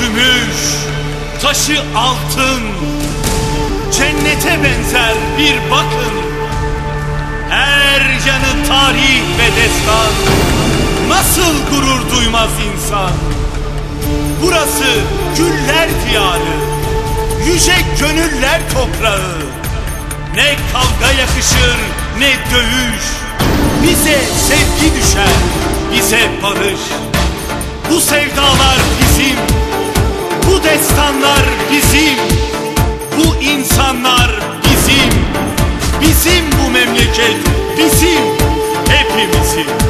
Gümüş, taşı altın, cennete benzer bir bakın. Her yanı tarih ve destan, nasıl gurur duymaz insan? Burası güller diyarı, yüce gönüller toprağı. Ne kavga yakışır ne dövüş, bize sevgi düşer, bize barış. Bu sevdalar bizim, bu destanlar bizim, bu insanlar bizim, bizim bu memleket bizim, hepimizin.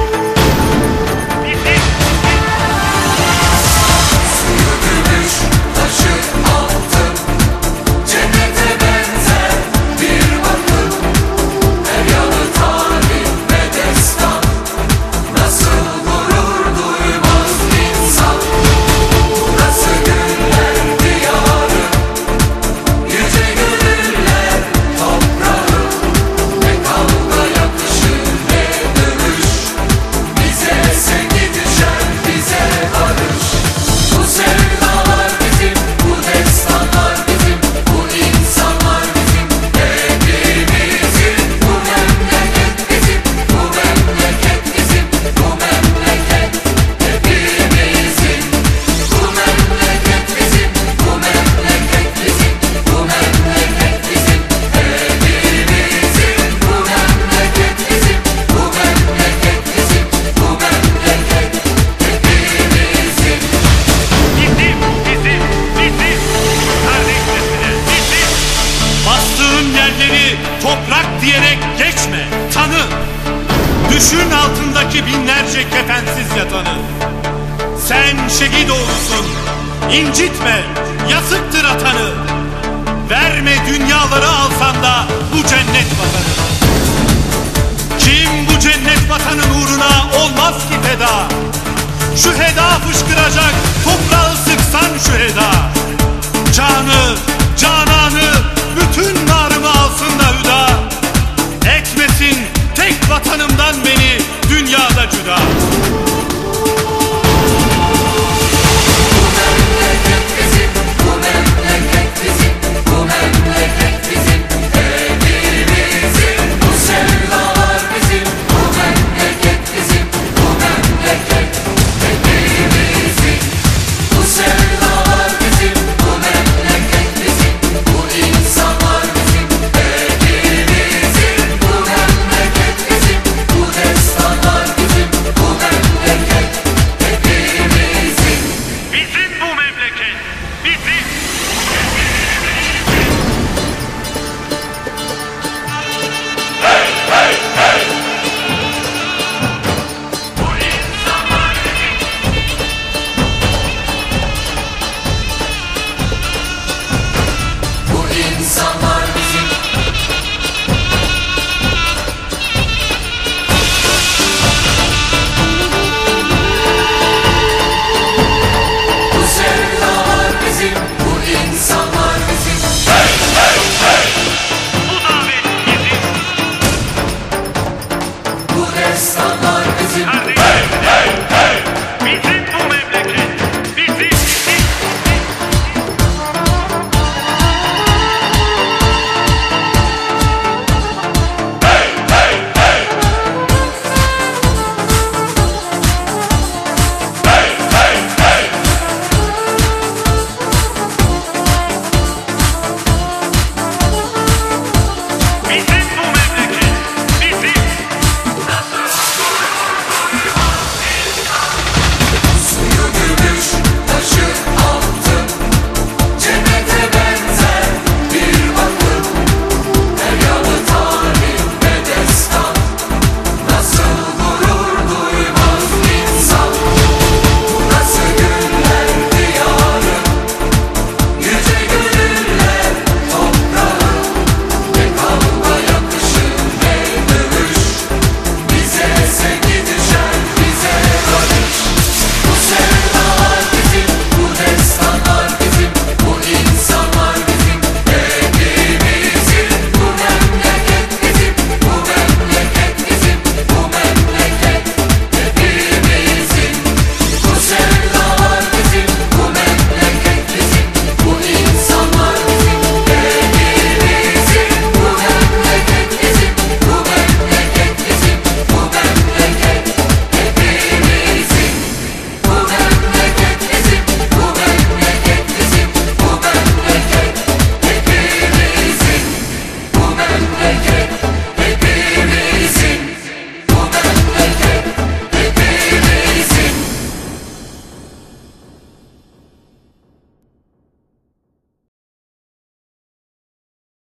Düşün altındaki binlerce kefensiz yatanı. Sen şehit oğlusun. İncitme, yazıktır atanı. Verme dünyaları alsan da bu cennet vatanı. Kim bu cennet vatanın uğruna olmaz ki feda. Şu heda fışkıracak, toprağı sıksan şu heda. Canı,